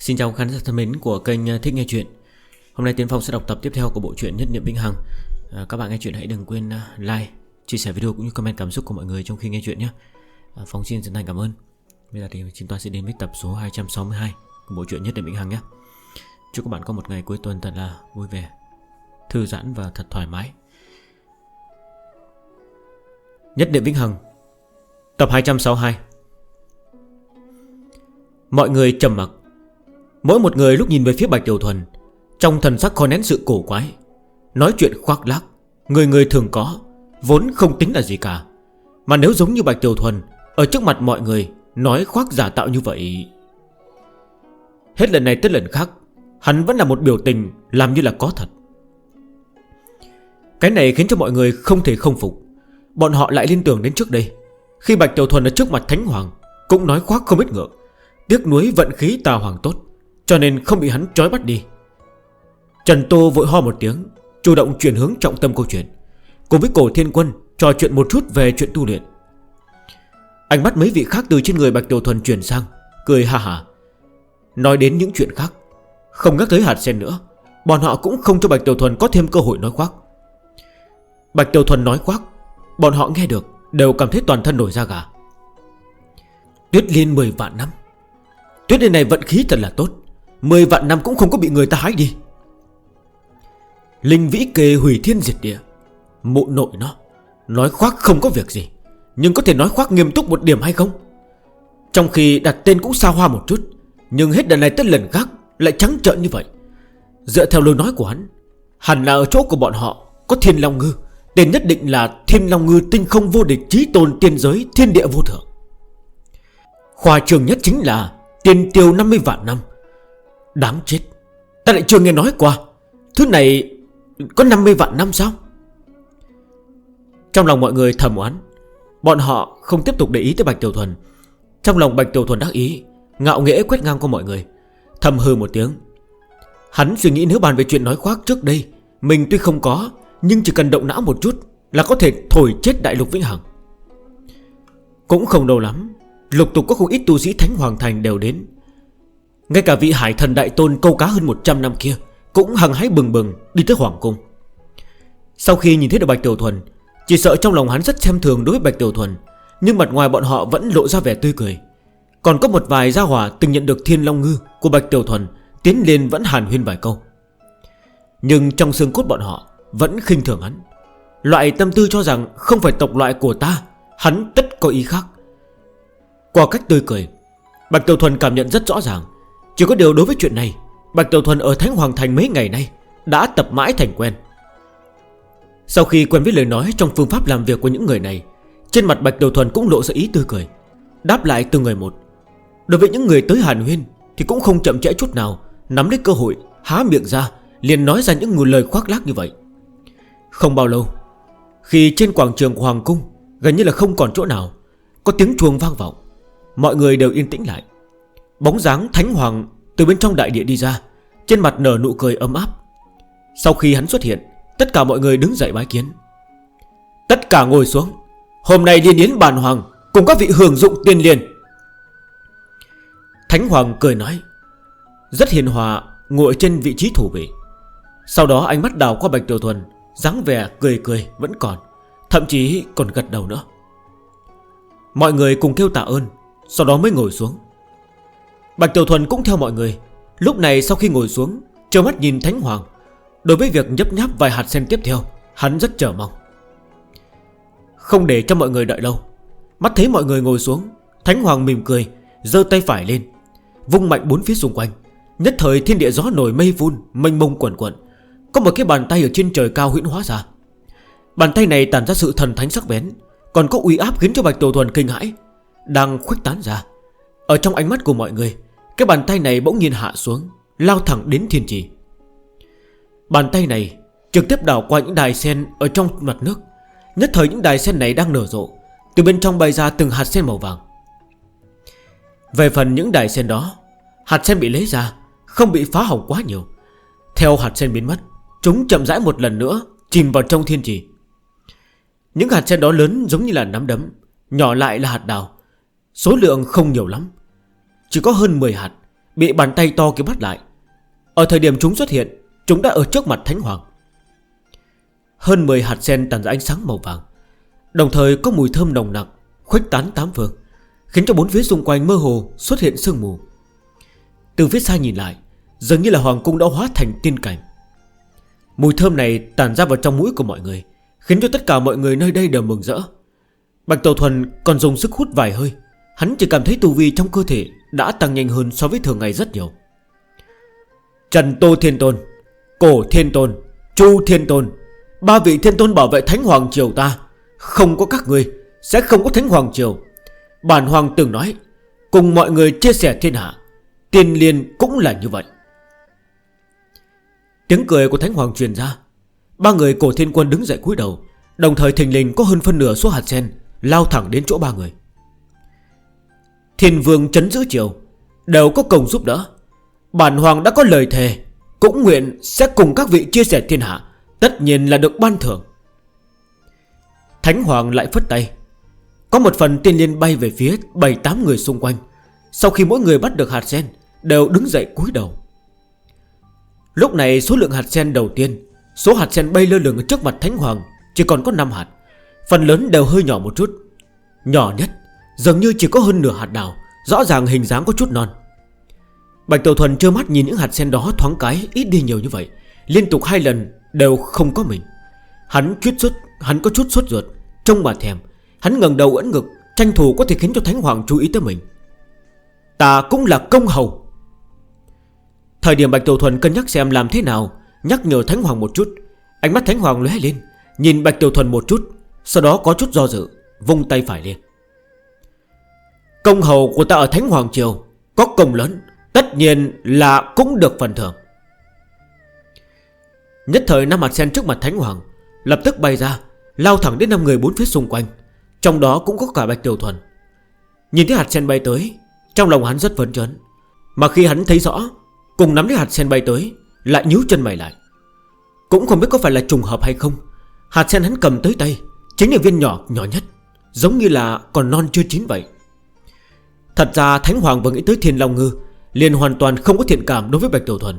Xin chào khán giả thân mến của kênh à, Thích Nghe Chuyện. Hôm nay Tiến Phong sẽ đọc tập tiếp theo của bộ truyện Nhất Niệm Vĩnh Hằng. À, các bạn nghe chuyện hãy đừng quên à, like, chia sẻ video cũng như comment cảm xúc của mọi người trong khi nghe chuyện nhé. Phong xin chân thành cảm ơn. Bây giờ thì chúng ta sẽ đến với tập số 262 của bộ truyện Nhất Niệm Vĩnh Hằng nhé. Chúc các bạn có một ngày cuối tuần thật là vui vẻ, thư giãn và thật thoải mái. Nhất Niệm Vĩnh Hằng Tập 262 Mọi người trầm mặc. Mỗi một người lúc nhìn về phía Bạch Tiểu Thuần, Trong thần sắc khó nén sự cổ quái, Nói chuyện khoác lác, Người người thường có, Vốn không tính là gì cả. Mà nếu giống như Bạch Tiểu Thuần, Ở trước mặt mọi người, Nói khoác giả tạo như vậy. Hết lần này tới lần khác, Hắn vẫn là một biểu tình Làm như là có thật. Cái này khiến cho mọi người không thể không phục. Bọn họ lại liên tưởng đến trước đây, Khi Bạch Tiểu Thuần ở trước mặt Thánh Hoàng, Cũng nói khoác không biết ngược Tiếc nuối vận khí tà hoàng tốt. Cho nên không bị hắn trói bắt đi. Trần Tô vội ho một tiếng, Chủ động chuyển hướng trọng tâm câu chuyện. Cùng với cổ thiên quân, Trò chuyện một chút về chuyện tu luyện. Ánh mắt mấy vị khác từ trên người Bạch Tiểu Thuần chuyển sang, Cười ha ha Nói đến những chuyện khác, Không nhắc tới hạt sen nữa, Bọn họ cũng không cho Bạch Tiểu Thuần có thêm cơ hội nói khoác. Bạch Tiểu Thuần nói khoác, Bọn họ nghe được, Đều cảm thấy toàn thân nổi da gà. Tuyết liên 10 vạn năm. Tuyết liên này vận khí thật là tốt. Mười vạn năm cũng không có bị người ta hái đi. Linh vĩ kề hủy thiên diệt địa. Mụ nội nó, Nói khoác không có việc gì, Nhưng có thể nói khoác nghiêm túc một điểm hay không? Trong khi đặt tên cũng xa hoa một chút, Nhưng hết lần này tới lần khác Lại trắng trợn như vậy. Dựa theo lời nói của hắn, Hẳn là ở chỗ của bọn họ Có thiên long ngư, Tên nhất định là thiên long ngư tinh không vô địch Trí tồn tiên giới thiên địa vô thượng. Khoa trường nhất chính là tiên tiêu 50 vạn năm đáng chết. Ta lại chưa nghe nói qua. Thứ này có 50 vạn năm sao? Trong lòng mọi người thầm oán. Bọn họ không tiếp tục để ý tới Bạch Tiểu Thuần. Trong lòng Bạch Tiểu Thuần đắc ý, Ngạo nghễ quét ngang qua mọi người. Thầm hư một tiếng. Hắn suy nghĩ nếu bàn về chuyện nói khoác trước đây, Mình tuy không có, Nhưng chỉ cần động não một chút Là có thể thổi chết đại lục Vĩnh Hằng. Cũng không đâu lắm, Lục tục có không ít tu sĩ Thánh Hoàng Thành đều đến. Ngay cả vị hải thần đại tôn câu cá hơn 100 năm kia Cũng hằng hái bừng bừng đi tới Hoàng Cung. Sau khi nhìn thấy được Bạch Tiểu Thuần, Chỉ sợ trong lòng hắn rất xem thường đối với Bạch Tiểu Thuần, Nhưng mặt ngoài bọn họ vẫn lộ ra vẻ tươi cười. Còn có một vài gia hỏa từng nhận được thiên long ngư của Bạch Tiểu Thuần Tiến lên vẫn hàn huyên vài câu. Nhưng trong xương cốt bọn họ Vẫn khinh thường hắn. Loại tâm tư cho rằng không phải tộc loại của ta, Hắn tất có ý khác. Qua cách tươi cười, Bạch Tiểu Thuần cảm nhận rất rõ ràng. Chỉ có điều đối với chuyện này, Bạch Tiểu Thuần ở Thánh Hoàng Thành mấy ngày nay Đã tập mãi thành quen. Sau khi quen với lời nói trong phương pháp làm việc của những người này, Trên mặt Bạch Tiểu Thuần cũng lộ ra ý tươi cười, Đáp lại từ người một. Đối với những người tới Hàn Huyên Thì cũng không chậm trễ chút nào, Nắm lấy cơ hội, há miệng ra, Liền nói ra những lời khoác lác như vậy. Không bao lâu, Khi trên quảng trường của Hoàng Cung Gần như là không còn chỗ nào, Có tiếng chuông vang vọng. Mọi người đều yên tĩnh lại. Bóng dáng Thánh Hoàng từ bên trong đại địa đi ra, Trên mặt nở nụ cười ấm áp. Sau khi hắn xuất hiện, Tất cả mọi người đứng dậy bái kiến. Tất cả ngồi xuống, Hôm nay liên yến bàn hoàng Cùng các vị hưởng dụng tiên liền. Thánh Hoàng cười nói, Rất hiền hòa Ngồi trên vị trí thủ vị Sau đó ánh mắt đào qua Bạch Tiểu Thuần, dáng vẻ cười cười vẫn còn, Thậm chí còn gật đầu nữa. Mọi người cùng kêu tạ ơn, Sau đó mới ngồi xuống. Bạch Tiểu Thuần cũng theo mọi người. Lúc này sau khi ngồi xuống Chờ mắt nhìn Thánh Hoàng, Đối với việc nhấp nháp vài hạt sen tiếp theo, Hắn rất chờ mong. Không để cho mọi người đợi lâu. Mắt thấy mọi người ngồi xuống, Thánh Hoàng mỉm cười Dơ tay phải lên, Vung mạnh bốn phía xung quanh. Nhất thời thiên địa gió nổi mây vun Mênh mông quẩn quẩn Có một cái bàn tay ở trên trời cao huyễn hóa ra. Bàn tay này tàn ra sự thần thánh sắc bén, Còn có uy áp khiến cho Bạch Tiểu Thuần kinh hãi, Đang khuếch tán ra. Ở trong ánh mắt của mọi người cái bàn tay này bỗng nhiên hạ xuống, Lao thẳng đến thiên trì. Bàn tay này trực tiếp đảo qua những đài sen Ở trong mặt nước. Nhất thời những đài sen này đang nở rộ, Từ bên trong bay ra từng hạt sen màu vàng. Về phần những đài sen đó, Hạt sen bị lấy ra, Không bị phá hỏng quá nhiều. Theo hạt sen biến mất, Chúng chậm rãi một lần nữa Chìm vào trong thiên trì. Những hạt sen đó lớn giống như là nắm đấm, Nhỏ lại là hạt đào. Số lượng không nhiều lắm. Chỉ có hơn 10 hạt Bị bàn tay to kia bắt lại. Ở thời điểm chúng xuất hiện Chúng đã ở trước mặt Thánh Hoàng. Hơn 10 hạt sen tàn ra ánh sáng màu vàng. Đồng thời có mùi thơm nồng nặng, Khuếch tán tám phương Khiến cho bốn phía xung quanh mơ hồ xuất hiện sương mù. Từ phía xa nhìn lại Dường như là Hoàng Cung đã hóa thành tiên cảnh. Mùi thơm này tàn ra vào trong mũi của mọi người Khiến cho tất cả mọi người nơi đây đều mừng rỡ. Bạch Tổ Thuần còn dùng sức hút vài hơi Hắn chỉ cảm thấy tu vi trong cơ thể Đã tăng nhanh hơn so với thường ngày rất nhiều. Trần Tô Thiên Tôn, Cổ Thiên Tôn, Chu Thiên Tôn, Ba vị Thiên Tôn bảo vệ Thánh Hoàng Triều ta, Không có các người Sẽ không có Thánh Hoàng Triều. Bản Hoàng từng nói, Cùng mọi người chia sẻ thiên hạ, Tiên liên cũng là như vậy. Tiếng cười của Thánh Hoàng truyền ra, Ba người cổ thiên quân đứng dậy cúi đầu, Đồng thời thình lình có hơn phân nửa số hạt sen Lao thẳng đến chỗ ba người. Thiên vương trấn giữ triều, Đều có công giúp đỡ. Bản hoàng đã có lời thề, Cũng nguyện sẽ cùng các vị chia sẻ thiên hạ, Tất nhiên là được ban thưởng. Thánh hoàng lại phất tay. Có một phần tiên liên bay về phía 7-8 người xung quanh. Sau khi mỗi người bắt được hạt sen, Đều đứng dậy cúi đầu. Lúc này số lượng hạt sen đầu tiên, Số hạt sen bay lơ lửng trước mặt Thánh Hoàng, Chỉ còn có 5 hạt. Phần lớn đều hơi nhỏ một chút, Nhỏ nhất Dường như chỉ có hơn nửa hạt đào Rõ ràng hình dáng có chút non. Bạch Tiểu Thuần trơ mắt nhìn những hạt sen đó thoáng cái ít đi nhiều như vậy. Liên tục hai lần đều không có mình. Hắn chút xuất, hắn có chút sốt ruột Trông mà thèm. Hắn ngần đầu ẩn ngực Tranh thủ có thể khiến cho Thánh Hoàng chú ý tới mình. Ta cũng là công hầu. Thời điểm Bạch Tiểu Thuần cân nhắc xem làm thế nào Nhắc nhở Thánh Hoàng một chút Ánh mắt Thánh Hoàng lóe lên Nhìn Bạch Tiểu Thuần một chút Sau đó có chút do dự Vung tay phải lên. Công hầu của ta ở Thánh Hoàng Triều Có công lớn, Tất nhiên là cũng được phần thưởng. Nhất thời năm mặt sen trước mặt Thánh Hoàng Lập tức bay ra, Lao thẳng đến 5 người bốn phía xung quanh, Trong đó cũng có cả Bạch Tiểu Thuần. Nhìn thấy hạt sen bay tới, Trong lòng hắn rất phấn chấn, Mà khi hắn thấy rõ, Cùng nắm lấy hạt sen bay tới, Lại nhú chân mày lại. Cũng không biết có phải là trùng hợp hay không, Hạt sen hắn cầm tới tay, Chính là viên nhỏ nhỏ nhất, Giống như là còn non chưa chín vậy. Thật ra Thánh Hoàng vừa nghĩ tới Thiên Long Ngư, Liền hoàn toàn không có thiện cảm đối với Bạch Tiểu Thuần.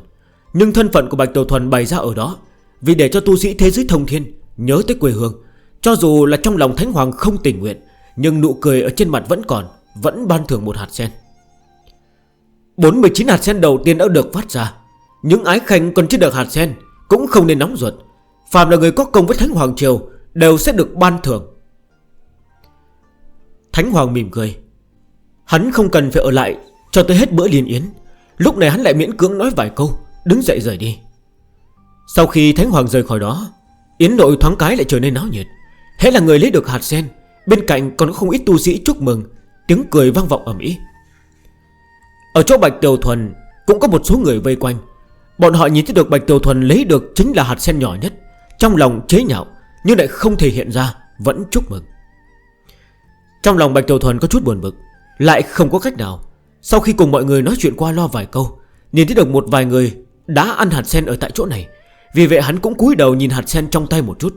Nhưng thân phận của Bạch Tiểu Thuần bày ra ở đó, Vì để cho tu sĩ thế giới thông thiên, Nhớ tới quê hương. Cho dù là trong lòng Thánh Hoàng không tình nguyện, Nhưng nụ cười ở trên mặt vẫn còn, Vẫn ban thưởng một hạt sen. 49 hạt sen đầu tiên đã được phát ra. Những ái khanh còn chưa được hạt sen, Cũng không nên nóng ruột. Phạm là người có công với Thánh Hoàng Triều, Đều sẽ được ban thưởng. Thánh Hoàng mỉm cười. Hắn không cần phải ở lại Cho tới hết bữa liền yến. Lúc này hắn lại miễn cưỡng nói vài câu, Đứng dậy rời đi. Sau khi Thánh Hoàng rời khỏi đó, Yến nội thoáng cái lại trở nên náo nhiệt. Hẽ là người lấy được hạt sen, Bên cạnh còn không ít tu sĩ chúc mừng, Tiếng cười vang vọng ở Mỹ Ở chỗ Bạch Tiểu Thuần Cũng có một số người vây quanh. Bọn họ nhìn thấy được Bạch Tiểu Thuần lấy được Chính là hạt sen nhỏ nhất, Trong lòng chế nhạo Nhưng lại không thể hiện ra, Vẫn chúc mừng. Trong lòng Bạch Tiểu Thuần có chút buồn bực. Lại không có cách nào. Sau khi cùng mọi người nói chuyện qua lo vài câu, Nhìn thấy được một vài người đã ăn hạt sen ở tại chỗ này. Vì vậy hắn cũng cúi đầu nhìn hạt sen trong tay một chút.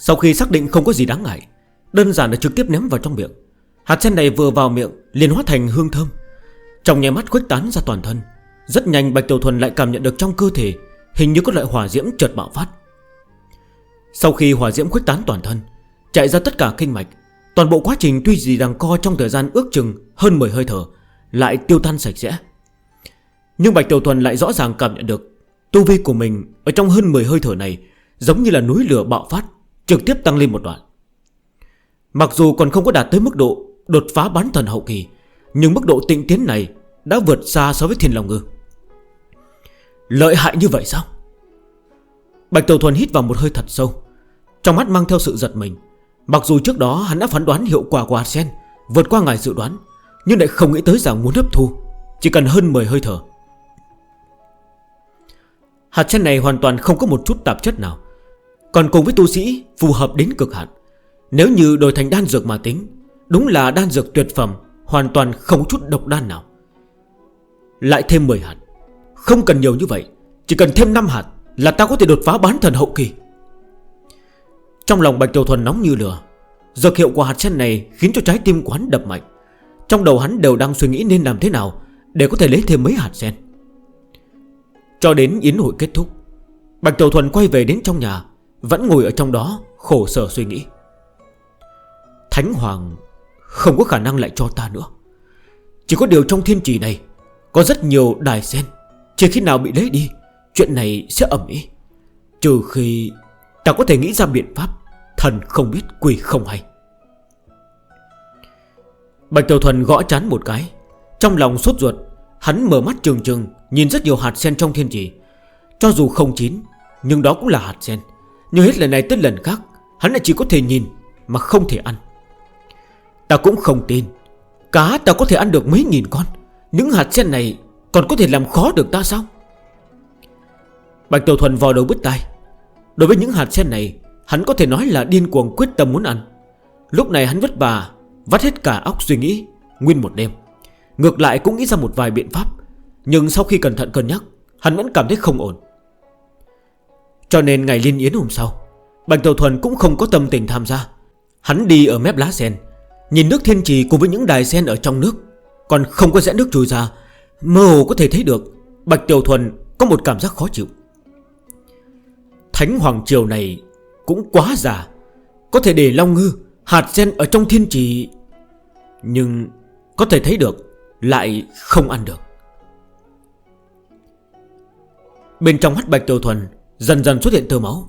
Sau khi xác định không có gì đáng ngại, Đơn giản là trực tiếp ném vào trong miệng. Hạt sen này vừa vào miệng, liền hóa thành hương thơm. Trong nhà mắt khuếch tán ra toàn thân. Rất nhanh, Bạch Tiểu Thuần lại cảm nhận được trong cơ thể Hình như có loại hỏa diễm chợt bạo phát. Sau khi hỏa diễm khuếch tán toàn thân, Chạy ra tất cả kinh mạch Toàn bộ quá trình tuy gì rằng co trong thời gian ước chừng hơn 10 hơi thở, Lại tiêu tan sạch sẽ. Nhưng Bạch Tiểu Thuần lại rõ ràng cảm nhận được, Tu vi của mình ở trong hơn 10 hơi thở này Giống như là núi lửa bạo phát, Trực tiếp tăng lên một đoạn. Mặc dù còn không có đạt tới mức độ Đột phá bán thần hậu kỳ, Nhưng mức độ tịnh tiến này Đã vượt xa so với thiên lòng ngư. Lợi hại như vậy sao? Bạch Tiểu Thuần hít vào một hơi thật sâu, Trong mắt mang theo sự giật mình. Mặc dù trước đó hắn đã phán đoán hiệu quả của hạt sen Vượt qua ngài dự đoán, Nhưng lại không nghĩ tới rằng muốn hấp thu, Chỉ cần hơn 10 hơi thở. Hạt sen này hoàn toàn không có một chút tạp chất nào, Còn cùng với tu sĩ Phù hợp đến cực hạn. Nếu như đổi thành đan dược mà tính, Đúng là đan dược tuyệt phẩm, Hoàn toàn không chút độc đan nào. Lại thêm 10 hạt, Không cần nhiều như vậy, Chỉ cần thêm 5 hạt Là ta có thể đột phá bán thần hậu kỳ. Trong lòng Bạch Tiểu Thuần nóng như lửa, Dược hiệu của hạt sen này khiến cho trái tim của hắn đập mạnh. Trong đầu hắn đều đang suy nghĩ nên làm thế nào Để có thể lấy thêm mấy hạt sen. Cho đến yến hội kết thúc, Bạch Tiểu Thuần quay về đến trong nhà, Vẫn ngồi ở trong đó, khổ sở suy nghĩ. Thánh Hoàng không có khả năng lại cho ta nữa. Chỉ có điều trong thiên trì này, Có rất nhiều đài sen. Chỉ khi nào bị lấy đi, Chuyện này sẽ ẩm ý. Trừ khi Ta có thể nghĩ ra biện pháp, Thần không biết, quỷ không hay. Bạch Tiểu Thuần gõ chán một cái, Trong lòng sốt ruột, Hắn mở mắt trừng trừng, Nhìn rất nhiều hạt sen trong thiên trì. Cho dù không chín, Nhưng đó cũng là hạt sen. Nhưng hết lần này tới lần khác, Hắn lại chỉ có thể nhìn Mà không thể ăn. Ta cũng không tin, Cá ta có thể ăn được mấy nghìn con, Những hạt sen này còn có thể làm khó được ta sao? Bạch Tiểu Thuần vò đầu bứt tay Đối với những hạt sen này, Hắn có thể nói là điên cuồng quyết tâm muốn ăn. Lúc này hắn vất vả, Vắt hết cả óc suy nghĩ, Nguyên một đêm. Ngược lại cũng nghĩ ra một vài biện pháp, Nhưng sau khi cẩn thận cân nhắc, Hắn vẫn cảm thấy không ổn. Cho nên ngày liên yến hôm sau, Bạch Tàu Thuần cũng không có tâm tình tham gia. Hắn đi ở mép lá sen, Nhìn nước thiên trì cùng với những đài sen ở trong nước, Còn không có rẽ nước trùi ra, Mơ hồ có thể thấy được Bạch Tiểu Thuần có một cảm giác khó chịu. Thánh Hoàng Triều này cũng quá già, Có thể để Long Ngư, Hạt sen ở trong thiên trì, Nhưng có thể thấy được Lại không ăn được. Bên trong hắt bạch tiểu thuần Dần dần xuất hiện tơ máu.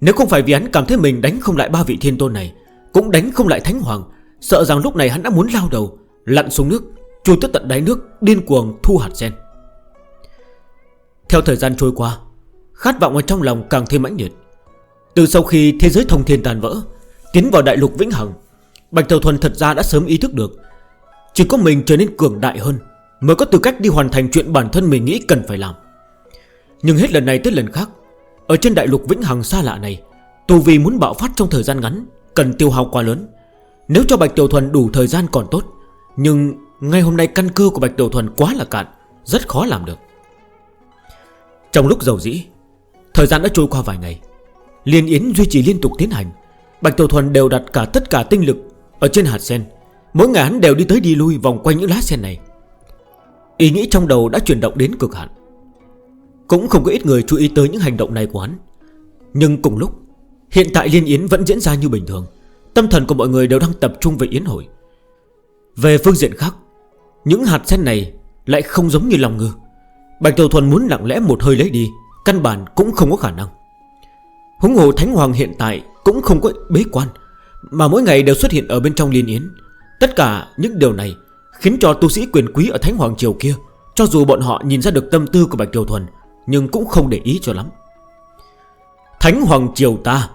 Nếu không phải vì hắn cảm thấy mình đánh không lại ba vị thiên tôn này, Cũng đánh không lại Thánh Hoàng, Sợ rằng lúc này hắn đã muốn lao đầu, Lặn xuống nước, Chui tới tận đáy nước Điên cuồng thu hạt sen. Theo thời gian trôi qua Khát vọng ở trong lòng càng thêm mãnh liệt. Từ sau khi thế giới thông thiên tàn vỡ, Tiến vào đại lục Vĩnh Hằng, Bạch Tiểu Thuần thật ra đã sớm ý thức được Chỉ có mình trở nên cường đại hơn Mới có tư cách đi hoàn thành chuyện bản thân mình nghĩ cần phải làm. Nhưng hết lần này tới lần khác, Ở trên đại lục Vĩnh Hằng xa lạ này, Tù vì muốn bạo phát trong thời gian ngắn Cần tiêu hao quá lớn. Nếu cho Bạch Tiểu Thuần đủ thời gian còn tốt, Nhưng ngay hôm nay căn cơ của Bạch Tiểu Thuần quá là cạn, Rất khó làm được. Trong lúc giàu dĩ Thời gian đã trôi qua vài ngày. Liên Yến duy trì liên tục tiến hành. Bạch Tiểu Thuần đều đặt cả tất cả tinh lực Ở trên hạt sen. Mỗi ngày hắn đều đi tới đi lui vòng quanh những lá sen này. Ý nghĩ trong đầu đã chuyển động đến cực hạn. Cũng không có ít người chú ý tới những hành động này của hắn. Nhưng cùng lúc, Hiện tại Liên Yến vẫn diễn ra như bình thường. Tâm thần của mọi người đều đang tập trung về Yến hội. Về phương diện khác, Những hạt sen này lại không giống như lòng ngư. Bạch Tiểu Thuần muốn lặng lẽ một hơi lấy đi. Căn bản cũng không có khả năng. Húng hồ Thánh Hoàng hiện tại Cũng không có bế quan, Mà mỗi ngày đều xuất hiện ở bên trong liên yến. Tất cả những điều này Khiến cho tu sĩ quyền quý ở Thánh Hoàng Triều kia, Cho dù bọn họ nhìn ra được tâm tư của Bạch Kiều Thuần, Nhưng cũng không để ý cho lắm. Thánh Hoàng Triều ta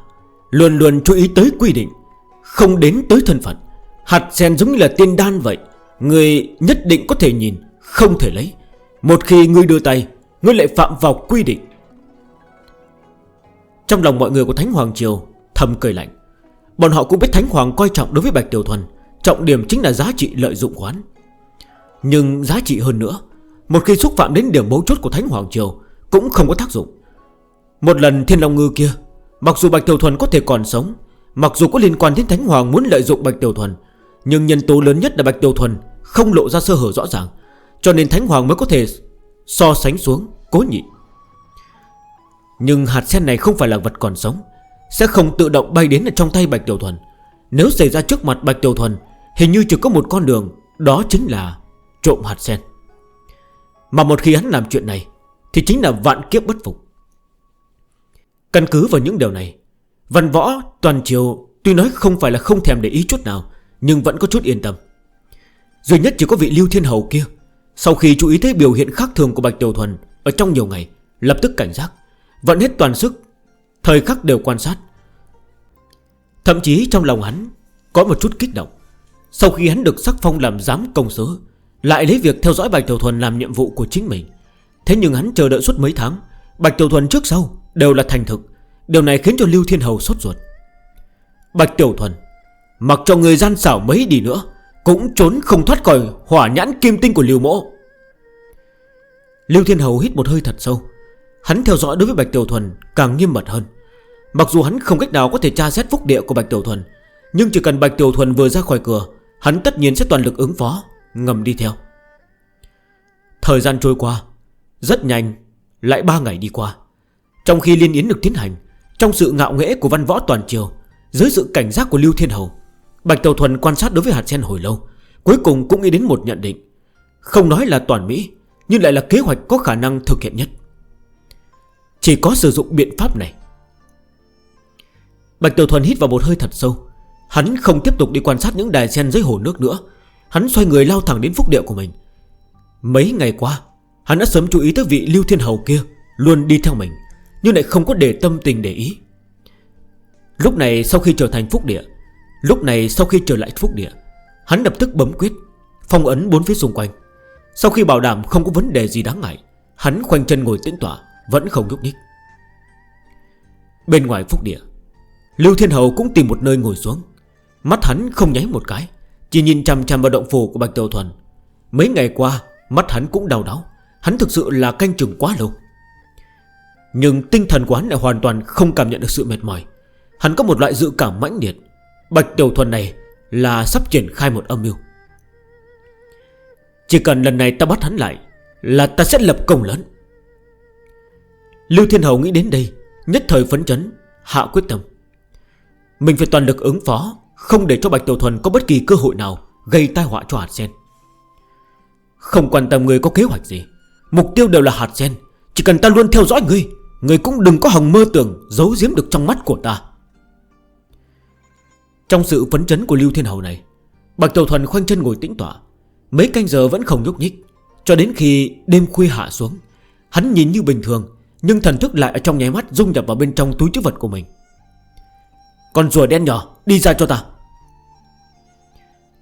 Luôn luôn chú ý tới quy định, Không đến tới thân phận. Hạt sen giống như là tiên đan vậy, Người nhất định có thể nhìn, Không thể lấy. Một khi ngươi đưa tay, Ngươi lại phạm vào quy định. Trong lòng mọi người của Thánh Hoàng Triều, Thầm cười lạnh. Bọn họ cũng biết Thánh Hoàng coi trọng đối với Bạch Tiểu Thuần, Trọng điểm chính là giá trị lợi dụng quán. Nhưng giá trị hơn nữa, Một khi xúc phạm đến điểm mấu chốt của Thánh Hoàng Triều Cũng không có tác dụng. Một lần Thiên Long Ngư kia, Mặc dù Bạch Tiểu Thuần có thể còn sống, Mặc dù có liên quan đến Thánh Hoàng muốn lợi dụng Bạch Tiểu Thuần, Nhưng nhân tố lớn nhất là Bạch Tiểu Thuần Không lộ ra sơ hở rõ ràng, Cho nên Thánh Hoàng mới có thể so sánh xuống Cố nhịn nhưng hạt sen này không phải là vật còn sống, Sẽ không tự động bay đến ở trong tay Bạch Tiểu Thuần. Nếu xảy ra trước mặt Bạch Tiểu Thuần, Hình như chỉ có một con đường, Đó chính là trộm hạt sen. Mà một khi hắn làm chuyện này, Thì chính là vạn kiếp bất phục. Căn cứ vào những điều này, Văn võ toàn triều Tuy nói không phải là không thèm để ý chút nào, Nhưng vẫn có chút yên tâm. Duy nhất chỉ có vị Lưu Thiên Hầu kia, Sau khi chú ý thấy biểu hiện khác thường của Bạch Tiểu Thuần Ở trong nhiều ngày, Lập tức cảnh giác. Vẫn hết toàn sức, Thời khắc đều quan sát. Thậm chí trong lòng hắn Có một chút kích động. Sau khi hắn được sắc phong làm giám công sứ Lại lấy việc theo dõi Bạch Tiểu Thuần làm nhiệm vụ của chính mình. Thế nhưng hắn chờ đợi suốt mấy tháng, Bạch Tiểu Thuần trước sau đều là thành thực. Điều này khiến cho Lưu Thiên Hầu sốt ruột. Bạch Tiểu Thuần, Mặc cho người gian xảo mấy đi nữa, Cũng trốn không thoát khỏi hỏa nhãn kim tinh của Lưu Mỗ. Lưu Thiên Hầu hít một hơi thật sâu. Hắn theo dõi đối với Bạch Tiểu Thuần càng nghiêm mật hơn. Mặc dù hắn không cách nào có thể tra xét phúc địa của Bạch Tiểu Thuần, Nhưng chỉ cần Bạch Tiểu Thuần vừa ra khỏi cửa, Hắn tất nhiên sẽ toàn lực ứng phó, Ngầm đi theo. Thời gian trôi qua, Rất nhanh, Lại 3 ngày đi qua. Trong khi liên yến được tiến hành, Trong sự ngạo nghễ của văn võ toàn triều, Dưới sự cảnh giác của Lưu Thiên Hầu, Bạch Tiểu Thuần quan sát đối với hạt sen hồi lâu, Cuối cùng cũng nghĩ đến một nhận định. Không nói là toàn Mỹ, Nhưng lại là kế hoạch có khả năng thực hiện nhất. Chỉ có sử dụng biện pháp này. Bạch Tiểu Thuần hít vào một hơi thật sâu. Hắn không tiếp tục đi quan sát những đài sen dưới hồ nước nữa. Hắn xoay người lao thẳng đến phúc địa của mình. Mấy ngày qua, Hắn đã sớm chú ý tới vị Lưu Thiên Hầu kia, Luôn đi theo mình, Nhưng lại không có để tâm tình để ý. Lúc này sau khi trở thành phúc địa, Lúc này sau khi trở lại phúc địa, Hắn lập tức bấm quyết, Phong ấn bốn phía xung quanh. Sau khi bảo đảm không có vấn đề gì đáng ngại, Hắn khoanh chân ngồi tĩnh tỏa vẫn không nhúc nhích. Bên ngoài phúc địa, Lưu Thiên Hầu cũng tìm một nơi ngồi xuống. Mắt hắn không nháy một cái, Chỉ nhìn chằm chằm vào động phủ của Bạch Tiểu Thuần. Mấy ngày qua, Mắt hắn cũng đau đáo Hắn thực sự là canh chừng quá lâu. Nhưng tinh thần quán lại hoàn toàn không cảm nhận được sự mệt mỏi. Hắn có một loại dự cảm mãnh liệt, Bạch Tiểu Thuần này Là sắp triển khai một âm mưu. Chỉ cần lần này ta bắt hắn lại, Là ta sẽ lập công lớn. Lưu Thiên Hầu nghĩ đến đây Nhất thời phấn chấn Hạ quyết tâm. Mình phải toàn lực ứng phó Không để cho Bạch Tiểu Thuần có bất kỳ cơ hội nào Gây tai họa cho hạt sen. Không quan tâm người có kế hoạch gì Mục tiêu đều là hạt sen. Chỉ cần ta luôn theo dõi người, người cũng đừng có hồng mơ tưởng Giấu giếm được trong mắt của ta. Trong sự phấn chấn của Lưu Thiên Hầu này Bạch Tiểu Thuần khoanh chân ngồi tĩnh tỏa Mấy canh giờ vẫn không nhúc nhích. Cho đến khi đêm khuya hạ xuống Hắn nhìn như bình thường nhưng thần thức lại ở trong nháy mắt dung nhập vào bên trong túi chữ vật của mình. Con rùa đen nhỏ, Đi ra cho ta.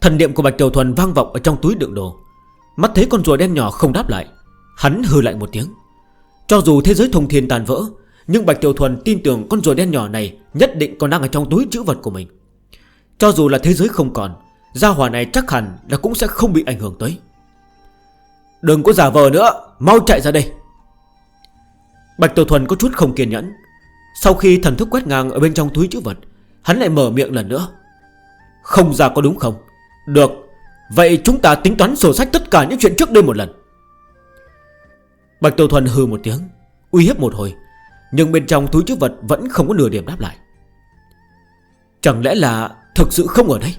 Thần niệm của Bạch Tiểu Thuần vang vọng ở trong túi đựng đồ. Mắt thấy con rùa đen nhỏ không đáp lại, Hắn hư lại một tiếng. Cho dù thế giới thông thiên tàn vỡ, Nhưng Bạch Tiểu Thuần tin tưởng con rùa đen nhỏ này Nhất định còn đang ở trong túi chữ vật của mình. Cho dù là thế giới không còn, Gia hỏa này chắc hẳn là cũng sẽ không bị ảnh hưởng tới. Đừng có giả vờ nữa, Mau chạy ra đây. Bạch Tiểu Thuần có chút không kiên nhẫn. Sau khi thần thức quét ngang ở bên trong túi chữ vật, Hắn lại mở miệng lần nữa. Không ra có đúng không? Được. Vậy chúng ta tính toán sổ sách tất cả những chuyện trước đây một lần. Bạch Tiểu Thuần hừ một tiếng, Uy hiếp một hồi, Nhưng bên trong túi chữ vật vẫn không có nửa điểm đáp lại. Chẳng lẽ là Thực sự không ở đây?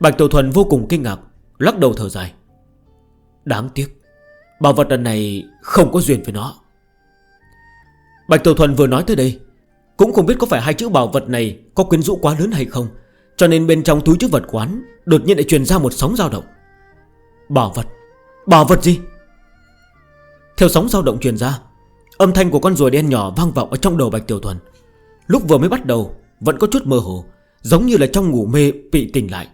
Bạch Tiểu Thuần vô cùng kinh ngạc, Lắc đầu thở dài. Đáng tiếc, Bảo vật lần này không có duyên với nó. Bạch Tiểu Thuần vừa nói tới đây, Cũng không biết có phải hai chữ bảo vật này Có quyến rũ quá lớn hay không, Cho nên bên trong túi chữ vật quán Đột nhiên lại truyền ra một sóng dao động. Bảo vật? Bảo vật gì? Theo sóng dao động truyền ra, Âm thanh của con rùa đen nhỏ vang vọng ở trong đầu Bạch Tiểu Thuần. Lúc vừa mới bắt đầu, Vẫn có chút mơ hồ, Giống như là trong ngủ mê bị tỉnh lại,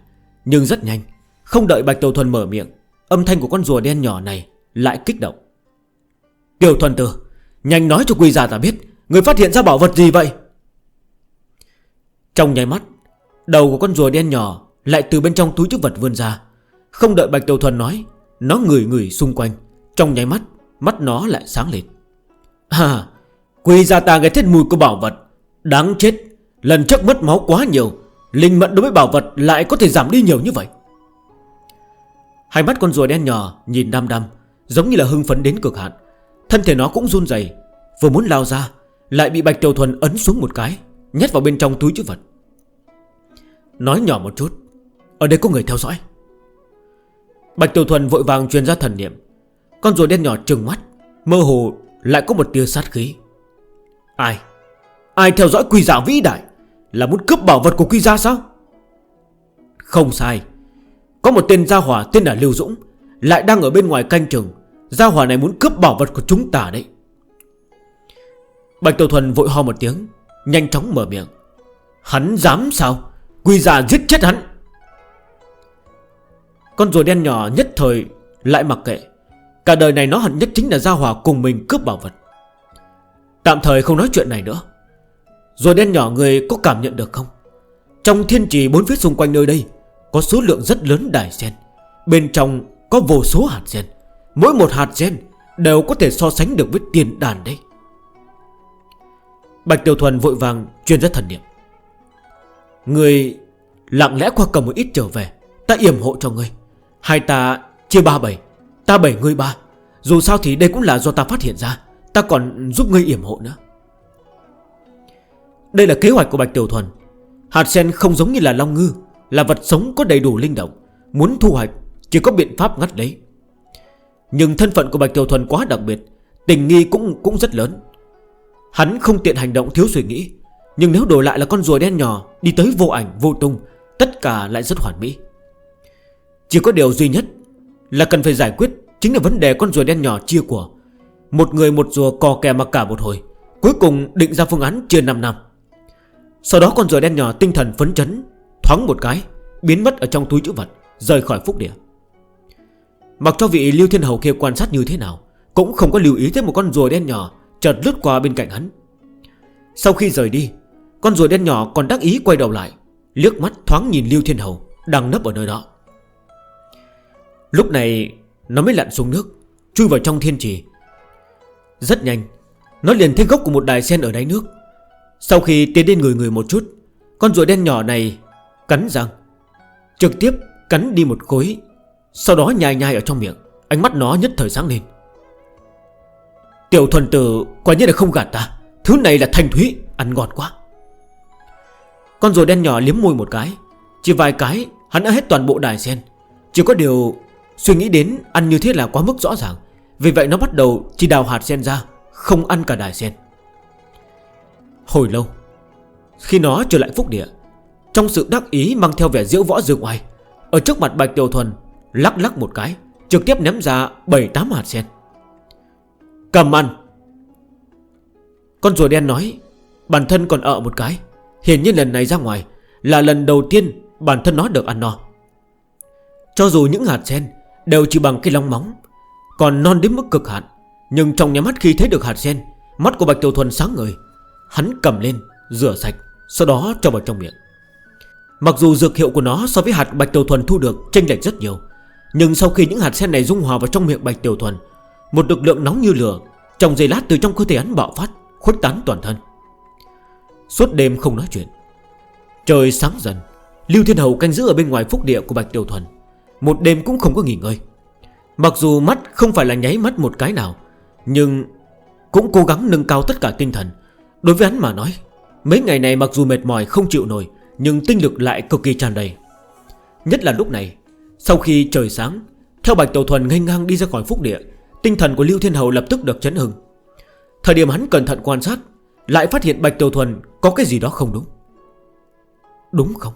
Nhưng rất nhanh, Không đợi Bạch Tiểu Thuần mở miệng, Âm thanh của con rùa đen nhỏ này lại kích động. Tiểu Thuần Tử Nhanh nói cho Quỳ già ta biết, Người phát hiện ra bảo vật gì vậy? Trong nháy mắt, Đầu của con rùa đen nhỏ Lại từ bên trong túi chức vật vươn ra. Không đợi Bạch Tiểu Thuần nói, Nó ngửi ngửi xung quanh. Trong nháy mắt Mắt nó lại sáng lên. À Quỳ gia ta nghe thấy mùi của bảo vật. Đáng chết, Lần trước mất máu quá nhiều, Linh mẫn đối với bảo vật lại có thể giảm đi nhiều như vậy. Hai mắt con rùa đen nhỏ nhìn đam đam Giống như là hưng phấn đến cực hạn. Thân thể nó cũng run dày Vừa muốn lao ra, Lại bị Bạch Tiểu Thuần ấn xuống một cái, Nhét vào bên trong túi chữ vật. Nói nhỏ một chút, Ở đây có người theo dõi. Bạch Tiểu Thuần vội vàng truyền ra thần niệm. Con rùa đen nhỏ trừng mắt, Mơ hồ lại có một tia sát khí. Ai? Ai theo dõi quỳ giả vĩ đại? Là muốn cướp bảo vật của quy gia sao? Không sai. Có một tên gia hỏa tên là Lưu Dũng, Lại đang ở bên ngoài canh trường. Gia hỏa này muốn cướp bảo vật của chúng ta đấy. Bạch Tổ Thuần vội ho một tiếng, Nhanh chóng mở miệng. Hắn dám sao? Quỳ già giết chết hắn. Con rùa đen nhỏ nhất thời Lại mặc kệ. Cả đời này nó hận nhất chính là Gia hỏa cùng mình cướp bảo vật. Tạm thời không nói chuyện này nữa. Rùa đen nhỏ người có cảm nhận được không? Trong thiên trì bốn phía xung quanh nơi đây, Có số lượng rất lớn đài sen. Bên trong có vô số hạt sen. Mỗi một hạt gen Đều có thể so sánh được với tiền đàn đấy. Bạch Tiểu Thuần vội vàng Chuyên ra thần niệm. Người lặng lẽ qua cầm một ít trở về, Ta yểm hộ cho người Hai ta chia ba bảy, Ta bảy người ba. Dù sao thì đây cũng là do ta phát hiện ra, Ta còn giúp ngươi yểm hộ nữa. Đây là kế hoạch của Bạch Tiểu Thuần. Hạt sen không giống như là long ngư, Là vật sống có đầy đủ linh động. Muốn thu hoạch, chỉ có biện pháp ngắt đấy. Nhưng thân phận của Bạch Tiểu Thuần quá đặc biệt, Tình nghi cũng cũng rất lớn. Hắn không tiện hành động, thiếu suy nghĩ. Nhưng nếu đổi lại là con rùa đen nhỏ, Đi tới vô ảnh, vô tung, Tất cả lại rất hoàn mỹ. Chỉ có điều duy nhất Là cần phải giải quyết Chính là vấn đề con rùa đen nhỏ chia của. Một người một rùa cò kè mặc cả một hồi, Cuối cùng định ra phương án chia 5 năm. Sau đó con rùa đen nhỏ tinh thần phấn chấn, Thoáng một cái, Biến mất ở trong túi chữ vật, Rời khỏi phúc địa. Mặc cho vị Lưu Thiên Hầu kia quan sát như thế nào, Cũng không có lưu ý tới một con rùa đen nhỏ Chợt lướt qua bên cạnh hắn. Sau khi rời đi, Con rùa đen nhỏ còn đắc ý quay đầu lại, Liếc mắt thoáng nhìn Lưu Thiên Hầu Đang nấp ở nơi đó. Lúc này, nó mới lặn xuống nước, Chui vào trong thiên trì. Rất nhanh, Nó liền thấy gốc của một đài sen ở đáy nước. Sau khi tiến đến người người một chút, Con rùa đen nhỏ này cắn răng, Trực tiếp cắn đi một khối. Sau đó nhai nhai ở trong miệng, Ánh mắt nó nhất thời sáng lên. Tiểu thuần tử, quả nhiên là không gạt ta. Thứ này là thanh thúy, Ăn ngọt quá. Con rùa đen nhỏ liếm môi một cái. Chỉ vài cái, hắn đã hết toàn bộ đài sen. Chỉ có điều suy nghĩ đến Ăn như thế là quá mức rõ ràng. Vì vậy nó bắt đầu chỉ đào hạt sen ra, Không ăn cả đài sen. Hồi lâu, Khi nó trở lại phúc địa, Trong sự đắc ý mang theo vẻ diễu võ dương oai, Ở trước mặt Bạch Tiểu Thuần Lắc lắc một cái Trực tiếp ném ra 7-8 hạt sen. Cầm ăn. Con rùa đen nói Bản thân còn ở một cái Hiển nhiên lần này ra ngoài Là lần đầu tiên bản thân nó được ăn no. Cho dù những hạt sen Đều chỉ bằng cái lông móng Còn non đến mức cực hạn Nhưng trong nhà mắt khi thấy được hạt sen Mắt của Bạch Tiểu Thuần sáng ngời Hắn cầm lên, rửa sạch Sau đó cho vào trong miệng. Mặc dù dược hiệu của nó so với hạt Bạch Tiểu Thuần thu được chênh lệch rất nhiều nhưng sau khi những hạt sen này dung hòa vào trong miệng Bạch Tiểu Thuần, Một lực lượng nóng như lửa Trong giây lát từ trong cơ thể hắn bạo phát khuất tán toàn thân. Suốt đêm không nói chuyện, Trời sáng dần, Lưu Thiên Hầu canh giữ ở bên ngoài phúc địa của Bạch Tiểu Thuần, Một đêm cũng không có nghỉ ngơi. Mặc dù mắt không phải là nháy mắt một cái nào, Nhưng cũng cố gắng nâng cao tất cả tinh thần. Đối với hắn mà nói, Mấy ngày này mặc dù mệt mỏi không chịu nổi, Nhưng tinh lực lại cực kỳ tràn đầy. Nhất là lúc này sau khi trời sáng, Theo Bạch Tàu Thuần nghênh ngang đi ra khỏi phúc địa, Tinh thần của Lưu Thiên Hầu lập tức được chấn hưng. Thời điểm hắn cẩn thận quan sát, Lại phát hiện Bạch Tàu Thuần có cái gì đó không đúng. Đúng không?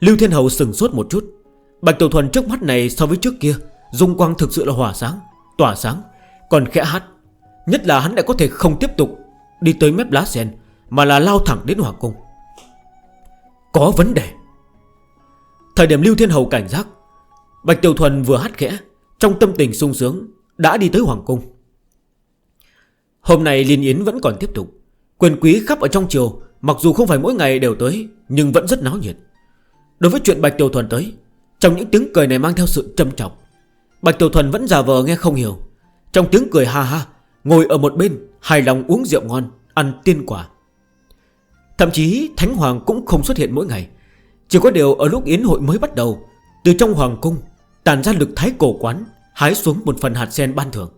Lưu Thiên Hầu sừng sốt một chút. Bạch Tàu Thuần trước mắt này so với trước kia, Dung quang thực sự là hỏa sáng, Tỏa sáng, Còn khẽ hát. Nhất là hắn đã có thể không tiếp tục Đi tới mép lá sen, Mà là lao thẳng đến hoàng cung. Có vấn đề. Thời điểm Lưu Thiên Hầu cảnh giác, Bạch Tiểu Thuần vừa hát khẽ, Trong tâm tình sung sướng, Đã đi tới Hoàng Cung. Hôm nay Liên Yến vẫn còn tiếp tục. Quyền quý khắp ở trong chiều Mặc dù không phải mỗi ngày đều tới, Nhưng vẫn rất náo nhiệt. Đối với chuyện Bạch Tiểu Thuần tới, Trong những tiếng cười này mang theo sự trầm trọng. Bạch Tiểu Thuần vẫn giả vờ nghe không hiểu. Trong tiếng cười ha ha, Ngồi ở một bên, hài lòng uống rượu ngon, Ăn tiên quả. Thậm chí Thánh Hoàng cũng không xuất hiện mỗi ngày. Chỉ có điều ở lúc yến hội mới bắt đầu, Từ trong hoàng cung Tàn ra lực thái cổ quán, Hái xuống một phần hạt sen ban thưởng.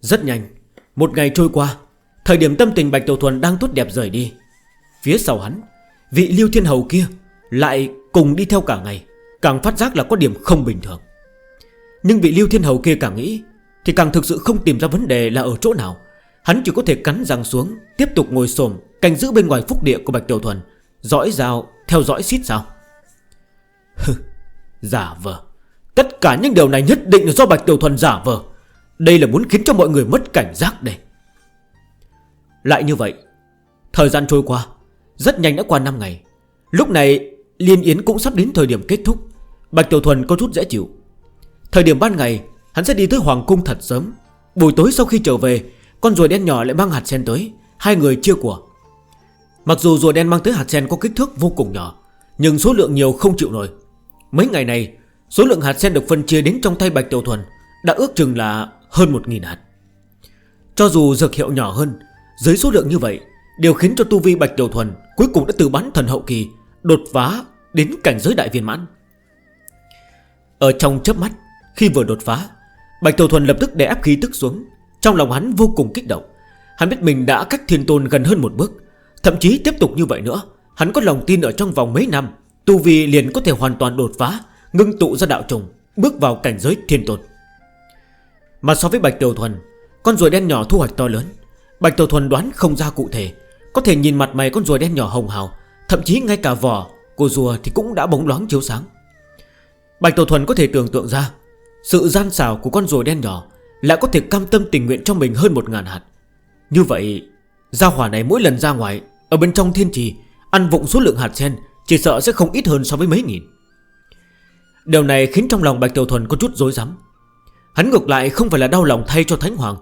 Rất nhanh, Một ngày trôi qua, Thời điểm tâm tình Bạch Tiểu Thuần đang tốt đẹp rời đi. Phía sau hắn, Vị Liêu Thiên Hầu kia Lại cùng đi theo cả ngày, Càng phát giác là có điểm không bình thường. Nhưng vị Liêu Thiên Hầu kia càng nghĩ, Thì càng thực sự không tìm ra vấn đề là ở chỗ nào. Hắn chỉ có thể cắn răng xuống, Tiếp tục ngồi xồm canh giữ bên ngoài phúc địa của Bạch Tiểu Thuần, Dõi rào theo dõi xít sao? Giả vờ. Tất cả những điều này nhất định là do Bạch Tiểu Thuần giả vờ. Đây là muốn khiến cho mọi người mất cảnh giác đây. Lại như vậy, Thời gian trôi qua, Rất nhanh đã qua 5 ngày. Lúc này, Liên Yến cũng sắp đến thời điểm kết thúc. Bạch Tiểu Thuần có chút dễ chịu. Thời điểm ban ngày, Hắn sẽ đi tới Hoàng Cung thật sớm. Buổi tối sau khi trở về, Con ruồi đen nhỏ lại mang hạt sen tới. Hai người chia của. Mặc dù rùa đen mang tới hạt sen có kích thước vô cùng nhỏ, Nhưng số lượng nhiều không chịu nổi. Mấy ngày này, Số lượng hạt sen được phân chia đến trong tay Bạch Tiểu Thuần Đã ước chừng là hơn 1.000 hạt. Cho dù dược hiệu nhỏ hơn, Dưới số lượng như vậy, Điều khiến cho tu vi Bạch Tiểu Thuần Cuối cùng đã từ bắn thần hậu kỳ Đột phá đến cảnh giới đại viên mãn. Ở trong chớp mắt, Khi vừa đột phá, Bạch Tiểu Thuần lập tức đè ép khí tức xuống. Trong lòng hắn vô cùng kích động. Hắn biết mình đã cách thiên tôn gần hơn một bước Thậm chí tiếp tục như vậy nữa, Hắn có lòng tin ở trong vòng mấy năm, Tu Vi liền có thể hoàn toàn đột phá, Ngưng tụ ra đạo trùng, Bước vào cảnh giới thiên tột Mà so với Bạch Tiểu Thuần, Con rùa đen nhỏ thu hoạch to lớn. Bạch Tiểu Thuần đoán không ra cụ thể, Có thể nhìn mặt mày con rùa đen nhỏ hồng hào, Thậm chí ngay cả vỏ của rùa thì cũng đã bóng loáng chiếu sáng. Bạch Tiểu Thuần có thể tưởng tượng ra, Sự gian xảo của con rùa đen nhỏ Lại có thể cam tâm tình nguyện cho mình hơn 1.000 hạt. Như vậy, Gia hỏa này mỗi lần ra ngoài ở bên trong thiên trì, Ăn vụng số lượng hạt sen, Chỉ sợ sẽ không ít hơn so với mấy nghìn. Điều này khiến trong lòng Bạch Tiểu Thuần có chút dối rắm. Hắn ngược lại không phải là đau lòng thay cho Thánh Hoàng.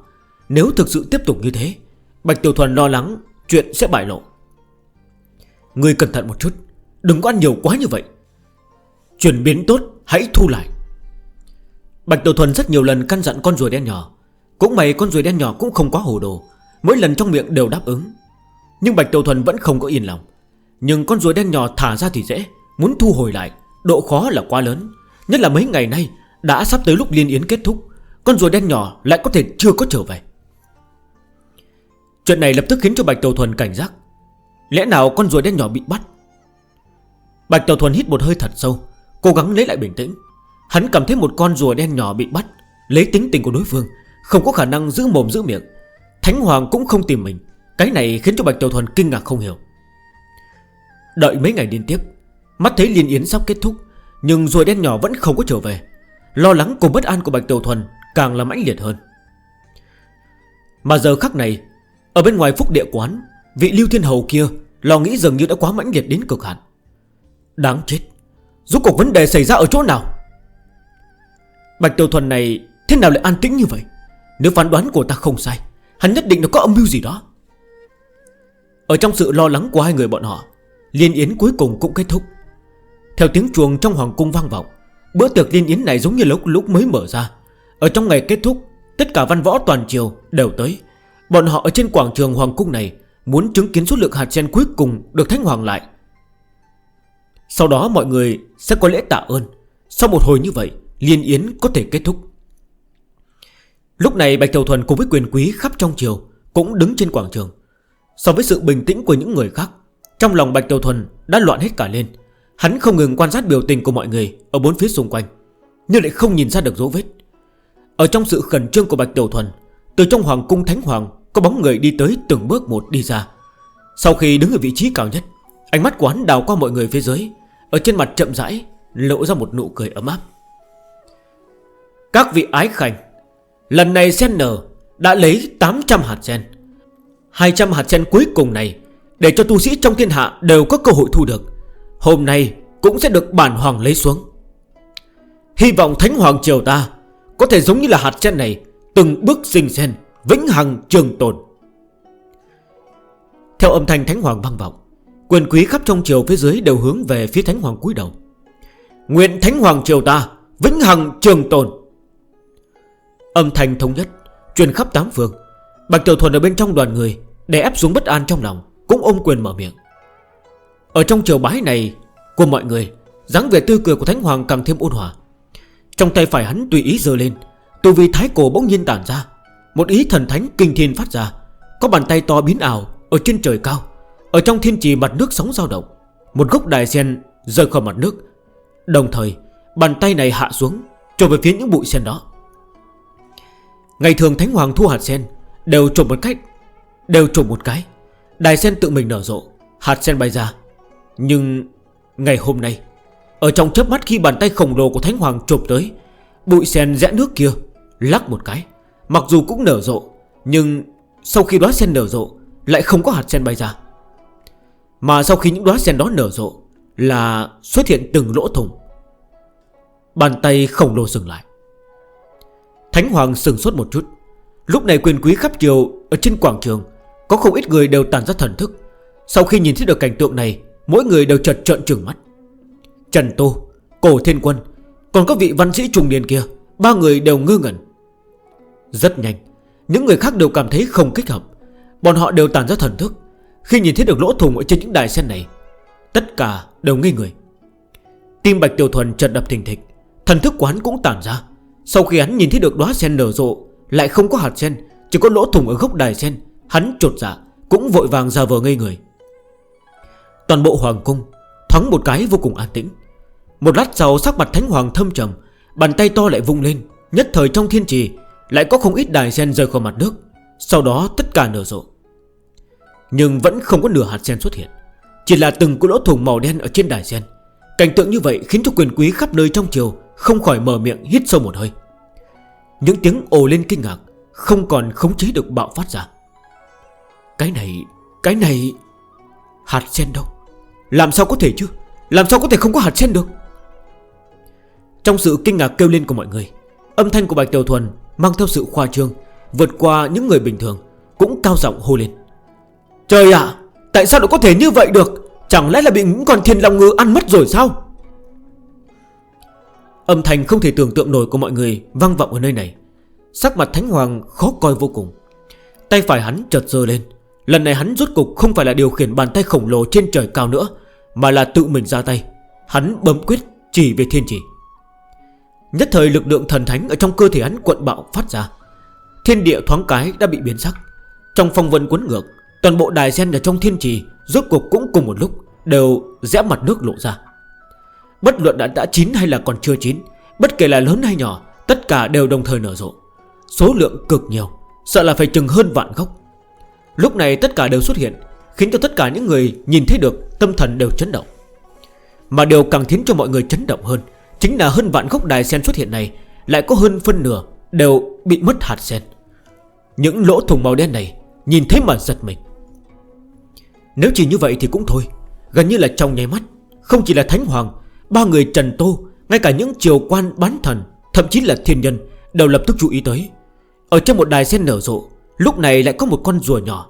Nếu thực sự tiếp tục như thế, Bạch Tiểu Thuần lo lắng Chuyện sẽ bại lộ. Người cẩn thận một chút, Đừng có ăn nhiều quá như vậy. Chuyển biến tốt, hãy thu lại. Bạch Tiểu Thuần rất nhiều lần căn dặn con rùa đen nhỏ. Cũng may con rùa đen nhỏ cũng không quá hồ đồ, Mỗi lần trong miệng đều đáp ứng. Nhưng Bạch Tiểu Thuần vẫn không có yên lòng. Nhưng con rùa đen nhỏ thả ra thì dễ, Muốn thu hồi lại, Độ khó là quá lớn. Nhất là mấy ngày nay, Đã sắp tới lúc liên yến kết thúc, Con rùa đen nhỏ lại có thể chưa có trở về. Chuyện này lập tức khiến cho Bạch Tiểu Thuần cảnh giác. Lẽ nào con rùa đen nhỏ bị bắt? Bạch Tiểu Thuần hít một hơi thật sâu, Cố gắng lấy lại bình tĩnh. Hắn cảm thấy một con rùa đen nhỏ bị bắt, Lấy tính tình của đối phương, Không có khả năng giữ mồm giữ miệng. Thánh Hoàng cũng không tìm mình. Cái này khiến cho Bạch Tiểu Thuần kinh ngạc không hiểu. Đợi mấy ngày liên tiếp, Mắt thấy liên yến sắp kết thúc, Nhưng rồi đen nhỏ vẫn không có trở về. Lo lắng cùng bất an của Bạch Tiểu Thuần Càng là mãnh liệt hơn. Mà giờ khắc này, Ở bên ngoài phúc địa quán, Vị Lưu Thiên Hầu kia Lo nghĩ dường như đã quá mãnh liệt đến cực hạn. Đáng chết, Rốt cuộc vấn đề xảy ra ở chỗ nào? Bạch Tiểu Thuần này Thế nào lại an tĩnh như vậy? Nếu phán đoán của ta không sai, Hắn nhất định nó có âm mưu gì đó. Ở trong sự lo lắng của hai người bọn họ, Liên Yến cuối cùng cũng kết thúc. Theo tiếng chuồng trong hoàng cung vang vọng, Bữa tiệc Liên Yến này giống như lúc lúc mới mở ra. Ở trong ngày kết thúc, Tất cả văn võ toàn triều đều tới. Bọn họ ở trên quảng trường hoàng cung này Muốn chứng kiến số lượng hạt sen cuối cùng Được thánh hoàng lại. Sau đó mọi người sẽ có lễ tạ ơn. Sau một hồi như vậy, Liên Yến có thể kết thúc. Lúc này Bạch Tiểu Thuần cùng với quyền quý khắp trong triều Cũng đứng trên quảng trường. So với sự bình tĩnh của những người khác. Trong lòng Bạch Tiểu Thuần đã loạn hết cả lên. Hắn không ngừng quan sát biểu tình của mọi người Ở bốn phía xung quanh, Nhưng lại không nhìn ra được dấu vết. Ở trong sự khẩn trương của Bạch Tiểu Thuần, Từ trong Hoàng cung Thánh Hoàng Có bóng người đi tới từng bước một đi ra. Sau khi đứng ở vị trí cao nhất, Ánh mắt quán đào qua mọi người phía dưới, Ở trên mặt chậm rãi Lộ ra một nụ cười ấm áp. Các vị ái khảnh Lần này sen nở Đã lấy 800 hạt sen. 200 hạt sen cuối cùng này Để cho tu sĩ trong thiên hạ đều có cơ hội thu được. Hôm nay cũng sẽ được bản hoàng lấy xuống. Hy vọng thánh hoàng triều ta Có thể giống như là hạt sen này, Từng bước sinh sen Vĩnh hằng trường tồn. Theo âm thanh thánh hoàng vang vọng, Quyền quý khắp trong triều phía dưới đều hướng về phía thánh hoàng cúi đầu. Nguyện thánh hoàng triều ta Vĩnh hằng trường tồn. Âm thanh thống nhất, Truyền khắp tám phương Bạch Tiểu Thuần ở bên trong đoàn người Để ép xuống bất an trong lòng, Cũng ôm quyền mở miệng. Ở trong chiều bái này của mọi người, dáng vẻ tươi cười của Thánh Hoàng càng thêm ôn hòa. Trong tay phải hắn tùy ý dơ lên Từ vì thái cổ bỗng nhiên tản ra, Một ý thần thánh kinh thiên phát ra, Có bàn tay to biến ảo Ở trên trời cao, Ở trong thiên trì mặt nước sóng dao động, Một gốc đài sen rơi khỏi mặt nước. Đồng thời, bàn tay này hạ xuống Trở về phía những bụi sen đó. Ngày thường Thánh Hoàng thu hạt sen Đều chụp một cách, Đều chụp một cái. Đài sen tự mình nở rộ, Hạt sen bay ra. Nhưng ngày hôm nay, Ở trong chớp mắt khi bàn tay khổng lồ của Thánh Hoàng chụp tới, Bụi sen rẽ nước kia, Lắc một cái. Mặc dù cũng nở rộ, Nhưng sau khi đóa sen nở rộ, Lại không có hạt sen bay ra. Mà sau khi những đóa sen đó nở rộ, Là xuất hiện từng lỗ thùng Bàn tay khổng lồ dừng lại. Thánh Hoàng sừng sốt một chút. Lúc này quyền quý khắp chiều Ở trên quảng trường Có không ít người đều tàn ra thần thức. Sau khi nhìn thấy được cảnh tượng này Mỗi người đều chợt trợn trừng mắt. Trần Tô, Cổ Thiên Quân Còn các vị văn sĩ trùng niên kia Ba người đều ngư ngẩn. Rất nhanh Những người khác đều cảm thấy không kích hợp. Bọn họ đều tàn ra thần thức. Khi nhìn thấy được lỗ thùng ở trên những đài sen này Tất cả đều nghi người. Tim Bạch Tiểu Thuần chợt đập thình thịch Thần thức của hắn cũng tản ra. Sau khi hắn nhìn thấy được đóa sen nở rộ lại không có hạt sen, Chỉ có lỗ thủng ở gốc đài sen. Hắn trột dạ Cũng vội vàng ra vờ ngây người. Toàn bộ hoàng cung Thoáng một cái vô cùng an tĩnh. Một lát sau, sắc mặt thánh hoàng thâm trầm, Bàn tay to lại vung lên. Nhất thời trong thiên trì Lại có không ít đài sen rơi khỏi mặt nước. Sau đó tất cả nở rộ. Nhưng vẫn không có nửa hạt sen xuất hiện. Chỉ là từng cái lỗ thủng màu đen ở trên đài sen. Cảnh tượng như vậy khiến cho quyền quý khắp nơi trong triều Không khỏi mở miệng hít sâu một hơi. Những tiếng ồ lên kinh ngạc, Không còn khống chế được bạo phát ra. Cái này Cái này, Hạt sen đâu? Làm sao có thể chứ? Làm sao có thể không có hạt sen được? Trong sự kinh ngạc kêu lên của mọi người, Âm thanh của Bạch Tiểu Thuần Mang theo sự khoa trương, Vượt qua những người bình thường, Cũng cao giọng hô lên. Trời ạ, Tại sao nó có thể như vậy được? Chẳng lẽ là bị những con thiên long ngư ăn mất rồi sao? Âm thanh không thể tưởng tượng nổi của mọi người Vang vọng ở nơi này. Sắc mặt Thánh Hoàng khó coi vô cùng. Tay phải hắn chợt dơ lên. Lần này hắn rốt cục không phải là điều khiển bàn tay khổng lồ trên trời cao nữa, Mà là tự mình ra tay. Hắn bấm quyết chỉ về thiên chỉ. Nhất thời lực lượng thần thánh Ở trong cơ thể hắn cuộn bạo phát ra. Thiên địa thoáng cái đã bị biến sắc. Trong phong vân cuốn ngược, Toàn bộ đài sen ở trong thiên trì Rốt cuộc cũng cùng một lúc Đều rẽ mặt nước lộ ra. Bất luận đã đã chín hay là còn chưa chín, Bất kể là lớn hay nhỏ, Tất cả đều đồng thời nở rộ. Số lượng cực nhiều, Sợ là phải chừng hơn vạn gốc. Lúc này tất cả đều xuất hiện, Khiến cho tất cả những người nhìn thấy được, Tâm thần đều chấn động. Mà điều càng khiến cho mọi người chấn động hơn, Chính là hơn vạn gốc đài sen xuất hiện này Lại có hơn phân nửa đều bị mất hạt sen. Những lỗ thùng màu đen này Nhìn thấy mà giật mình. Nếu chỉ như vậy thì cũng thôi, Gần như là trong nháy mắt, Không chỉ là Thánh Hoàng Ba người Trần Tô, Ngay cả những triều quan bán thần, Thậm chí là thiên nhân, Đều lập tức chú ý tới. Ở trong một đài sen nở rộ, Lúc này lại có một con rùa nhỏ.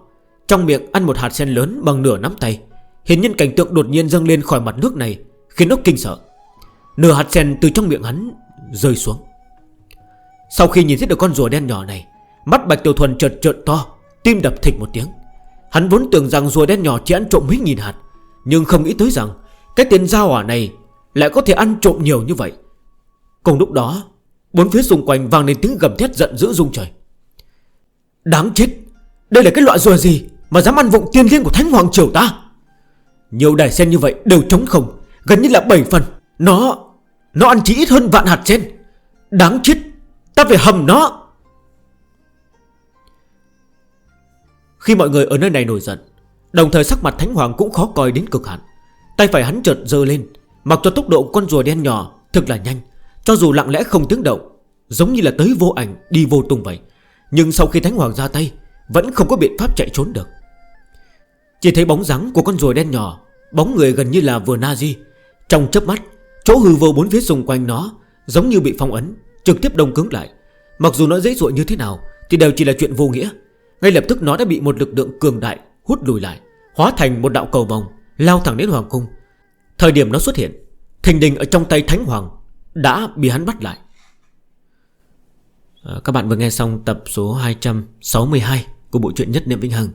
Trong miệng ăn một hạt sen lớn bằng nửa nắm tay. Hiện nhân cảnh tượng đột nhiên dâng lên khỏi mặt nước này, Khiến nó kinh sợ. Nửa hạt sen từ trong miệng hắn rơi xuống. Sau khi nhìn thấy được con rùa đen nhỏ này, Mắt Bạch Tiểu Thuần trợt trợt to, Tim đập thịt một tiếng. Hắn vốn tưởng rằng rùa đen nhỏ chỉ ăn trộm mấy nghìn hạt, Nhưng không nghĩ tới rằng Cái tên giao hỏa này lại có thể ăn trộm nhiều như vậy. Cùng lúc đó, Bốn phía xung quanh vang lên tiếng gầm thét giận dữ rung trời. Đáng chết, Đây là cái loại rùa gì Mà dám ăn vụng tiên liên của Thánh Hoàng Triều ta? Nhiều đài sen như vậy đều trống không, Gần như là 7 phần. Nó Nó ăn chỉ ít hơn vạn hạt sen. Đáng chết, Ta phải hầm nó. Khi mọi người ở nơi này nổi giận, Đồng thời sắc mặt Thánh Hoàng cũng khó coi đến cực hạn. Tay phải hắn chợt dơ lên Mặc cho tốc độ con rùa đen nhỏ Thực là nhanh, Cho dù lặng lẽ không tiếng động, Giống như là tới vô ảnh đi vô tung vậy, Nhưng sau khi Thánh Hoàng ra tay, Vẫn không có biện pháp chạy trốn được. Chỉ thấy bóng rắn của con rùa đen nhỏ, Bóng người gần như là vừa Nazi Trong chớp mắt, Chỗ hư vô bốn phía xung quanh nó Giống như bị phong ấn, Trực tiếp đông cứng lại. Mặc dù nó dễ dụa như thế nào Thì đều chỉ là chuyện vô nghĩa. Ngay lập tức nó đã bị một lực lượng cường đại Hút lùi lại, Hóa thành một đạo cầu vòng, Lao thẳng đến Hoàng Cung. Thời điểm nó xuất hiện Thình đình ở trong tay Thánh Hoàng Đã bị hắn bắt lại. À, Các bạn vừa nghe xong tập số 262 Của bộ truyện Nhất Niệm Vĩnh Hằng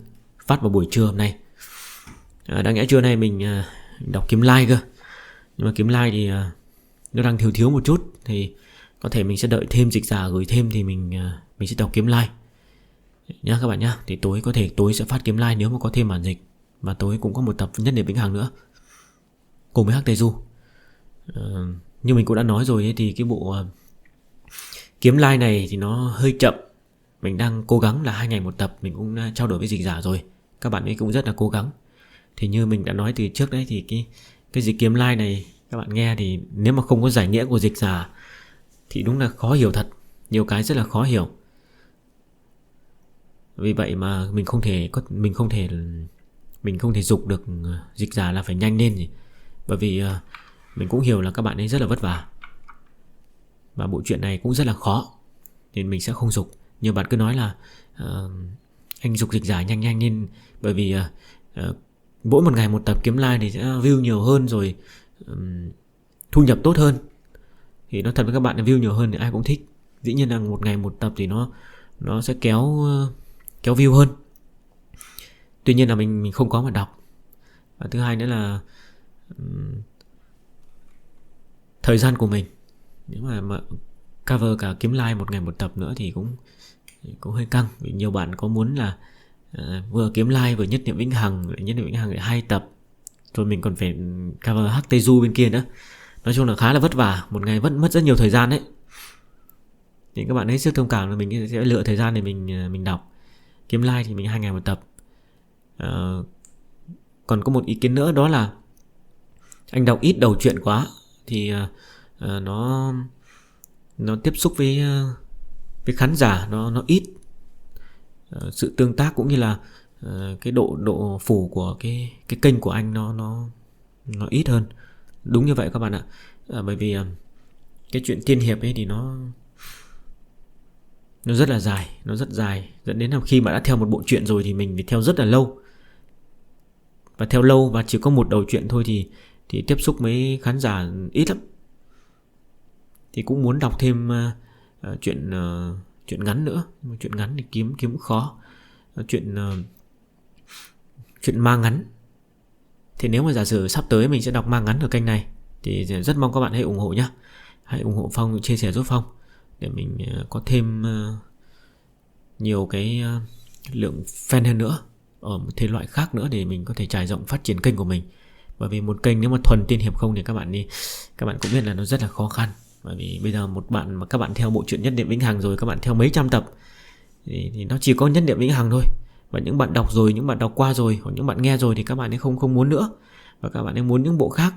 Phát vào buổi trưa hôm nay. À, Đáng lẽ trưa nay mình à, đọc kiếm like cơ. Nhưng mà kiếm like thì à, Nó đang thiếu thiếu một chút Thì có thể mình sẽ đợi thêm dịch giả gửi thêm Thì mình à, mình sẽ đọc kiếm like. Nhá các bạn nhá Thì tối có thể tối sẽ phát kiếm like nếu mà có thêm bản dịch. Và tối cũng có một tập Nhất Niệm Vĩnh Hằng nữa cùng với Hắc Tây Du. Ờ, như mình cũng đã nói rồi thì cái bộ ờ, kiếm lai này thì nó hơi chậm. Mình đang cố gắng là hai ngày một tập, mình cũng trao đổi với dịch giả rồi. Các bạn ấy cũng rất là cố gắng. Thì như mình đã nói từ trước đấy, thì cái cái dịch kiếm lai này, các bạn nghe thì nếu mà không có giải nghĩa của dịch giả thì đúng là khó hiểu thật. Nhiều cái rất là khó hiểu. Vì vậy mà mình không thể có, mình không thể, mình không thể dục được ờ, dịch giả là phải nhanh lên gì bởi vì ờ, mình cũng hiểu là các bạn ấy rất là vất vả. Và bộ chuyện này cũng rất là khó Nên mình sẽ không dục. Nhiều bạn cứ nói là uh, Anh dục dịch giải nhanh nhanh nên Bởi vì uh, uh, mỗi một ngày một tập kiếm like thì sẽ view nhiều hơn rồi um, Thu nhập tốt hơn. Thì nó thật với các bạn là view nhiều hơn thì ai cũng thích. Dĩ nhiên là một ngày một tập thì nó Nó sẽ kéo uh, kéo view hơn. Tuy nhiên là mình mình không có mà đọc. Và thứ hai nữa là thời gian của mình. Nếu mà, mà cover cả kiếm like một ngày một tập nữa thì cũng cũng hơi căng. Vì nhiều bạn có muốn là à, vừa kiếm like vừa nhất niệm vĩnh hằng nhất niệm vĩnh hằng hai tập. Rồi mình còn phải cover hắc tây du bên kia nữa. Nói chung là khá là vất vả. Một ngày vẫn mất rất nhiều thời gian đấy. Thì các bạn hết sức thông cảm là mình sẽ lựa thời gian để mình à, mình đọc. Kiếm like thì mình hai ngày một tập. À, còn có một ý kiến nữa đó là anh đọc ít đầu chuyện quá. Thì uh, nó nó tiếp xúc với uh, với khán giả nó nó ít. Uh, sự tương tác cũng như là uh, cái độ độ phủ của cái cái kênh của anh nó nó nó ít hơn. Đúng như vậy các bạn ạ. À, bởi vì uh, cái chuyện tiên hiệp ấy thì nó nó rất là dài nó rất dài. Dẫn đến là khi mà đã theo một bộ truyện rồi thì mình phải theo rất là lâu. Và theo lâu và chỉ có một đầu chuyện thôi thì thì tiếp xúc với khán giả ít lắm. Thì cũng muốn đọc thêm uh, chuyện uh, chuyện ngắn nữa. Mà chuyện ngắn thì kiếm kiếm khó. Chuyện uh, chuyện ma ngắn. Thì nếu mà giả sử sắp tới mình sẽ đọc ma ngắn ở kênh này thì rất mong các bạn hãy ủng hộ nhá. Hãy ủng hộ phong chia sẻ giúp phong để mình có thêm nhiều cái lượng fan hơn nữa ở một thể loại khác nữa để mình có thể trải rộng phát triển kênh của mình bởi vì một kênh nếu mà thuần tiên hiệp không thì các bạn đi các bạn cũng biết là nó rất là khó khăn. Bởi vì bây giờ một bạn mà các bạn theo bộ truyện nhất niệm vĩnh hằng rồi các bạn theo mấy trăm tập thì, thì nó chỉ có nhất niệm vĩnh hằng thôi. Và những bạn đọc rồi những bạn đọc qua rồi hoặc những bạn nghe rồi thì các bạn ấy không không muốn nữa. Và các bạn ấy muốn những bộ khác.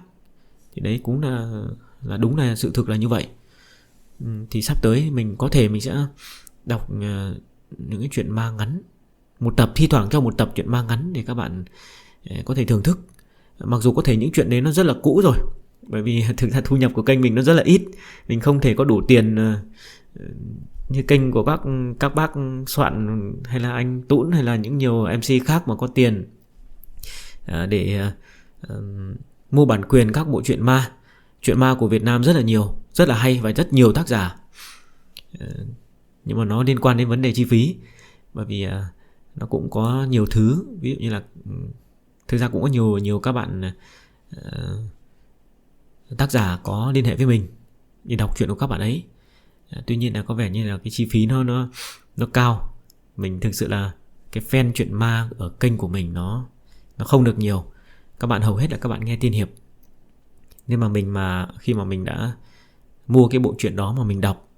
Thì đấy cũng là là đúng là sự thực là như vậy. Ừ, thì sắp tới mình có thể mình sẽ đọc ờ, những cái chuyện ma ngắn. Một tập thi thoảng cho một tập chuyện ma ngắn để các bạn ờ, có thể thưởng thức mặc dù có thể những chuyện đấy nó rất là cũ rồi, bởi vì thực ra thu nhập của kênh mình nó rất là ít. Mình không thể có đủ tiền ờ, ờ, như kênh của các các bác soạn hay là anh tũn hay là những nhiều mc khác mà có tiền ờ, để mua bản quyền các bộ truyện ma. Truyện ma của việt nam rất là nhiều, rất là hay và rất nhiều tác giả. Nhưng mà nó liên quan đến vấn đề chi phí, bởi vì nó cũng có nhiều thứ. Ví dụ như là ừ, thực ra cũng có nhiều nhiều các bạn uh, tác giả có liên hệ với mình để đọc truyện của các bạn ấy. Uh, tuy nhiên là có vẻ như là cái chi phí nó nó nó cao. Mình thực sự là cái fan chuyện ma ở kênh của mình nó nó không được nhiều. Các bạn hầu hết là các bạn nghe tiên hiệp. Nên mà mình mà khi mà mình đã mua cái bộ truyện đó mà mình đọc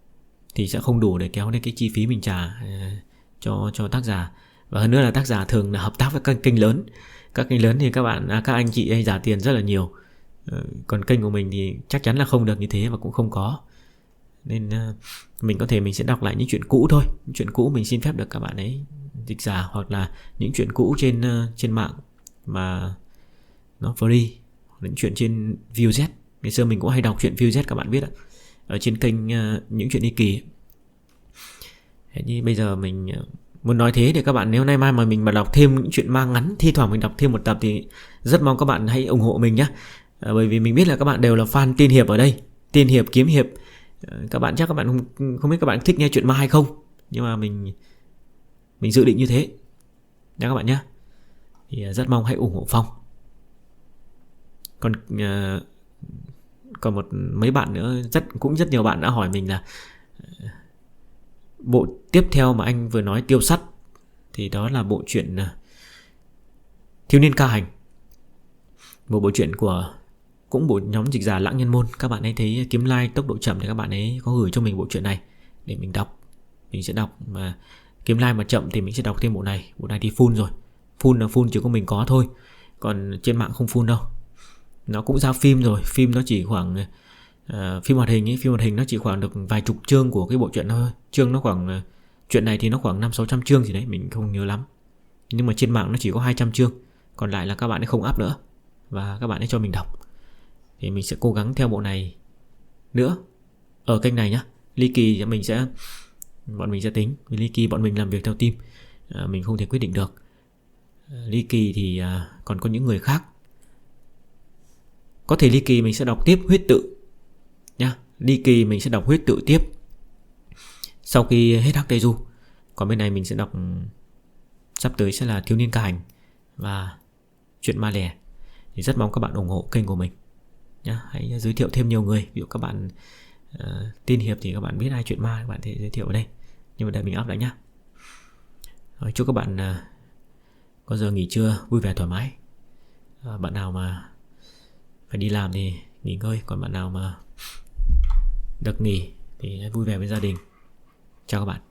thì sẽ không đủ để kéo lên cái chi phí mình trả uh, cho cho tác giả. Và hơn nữa là tác giả thường là hợp tác với các kênh lớn các kênh lớn thì các bạn à, các anh chị hay giả tiền rất là nhiều. Ờ, còn kênh của mình thì chắc chắn là không được như thế và cũng không có. Nên à, mình có thể mình sẽ đọc lại những chuyện cũ thôi. Những chuyện cũ mình xin phép được các bạn ấy dịch giả hoặc là những chuyện cũ trên à, trên mạng mà nó free. Những chuyện trên viewz ngày xưa mình cũng hay đọc chuyện viewz các bạn biết ạ. Ở trên kênh à, những chuyện đi kỳ. Thế như bây giờ mình Muốn nói thế thì các bạn nếu nay mai mà mình mà đọc thêm những chuyện ma ngắn Thi thoảng mình đọc thêm một tập thì rất mong các bạn hãy ủng hộ mình nhé. Ờ, bởi vì mình biết là các bạn đều là fan tiên hiệp ở đây Tiên hiệp, kiếm hiệp. Ờ, các bạn chắc các bạn không, không biết các bạn thích nghe chuyện ma hay không Nhưng mà mình mình dự định như thế. Nha các bạn nhé Thì ờ, rất mong hãy ủng hộ Phong. Còn còn một mấy bạn nữa rất cũng rất nhiều bạn đã hỏi mình là bộ tiếp theo mà anh vừa nói tiêu sắt thì đó là bộ truyện à, Thiếu niên ca hành. Một bộ truyện của cũng bộ nhóm dịch giả Lãng Nhân Môn, các bạn ấy thấy kiếm like tốc độ chậm thì các bạn ấy có gửi cho mình bộ truyện này để mình đọc. Mình sẽ đọc mà kiếm like mà chậm thì mình sẽ đọc thêm bộ này, bộ này thì full rồi. Full là full chỉ có mình có thôi. Còn trên mạng không full đâu. Nó cũng ra phim rồi, phim nó chỉ khoảng uh, phim hoạt hình ấy, phim hoạt hình nó chỉ khoảng được vài chục chương của cái bộ truyện thôi. Chương nó khoảng uh, chuyện này thì nó khoảng 5 600 chương gì đấy, mình không nhớ lắm. Nhưng mà trên mạng nó chỉ có 200 chương, còn lại là các bạn ấy không up nữa và các bạn ấy cho mình đọc. Thì mình sẽ cố gắng theo bộ này nữa ở kênh này nhá. Ly kỳ mình sẽ bọn mình sẽ tính, ly kỳ bọn mình làm việc theo team. À, mình không thể quyết định được. Ly kỳ thì à, còn có những người khác Có thể ly kỳ mình sẽ đọc tiếp huyết tự Ni kỳ mình sẽ đọc huyết tự tiếp. Sau khi hết Hắc Tây Du Còn bên này mình sẽ đọc Sắp tới sẽ là Thiếu niên ca hành Và chuyện ma lẻ Thì rất mong các bạn ủng hộ kênh của mình Nhá, hãy giới thiệu thêm nhiều người Ví dụ các bạn uh, tin hiệp thì các bạn biết ai chuyện ma Các bạn thể giới thiệu ở đây. Nhưng mà đây mình up lại nhá. Chúc các bạn uh, có giờ nghỉ trưa vui vẻ thoải mái. À, Bạn nào mà phải đi làm thì nghỉ ngơi Còn bạn nào mà được nghỉ thì vui vẻ với gia đình. Chào các bạn.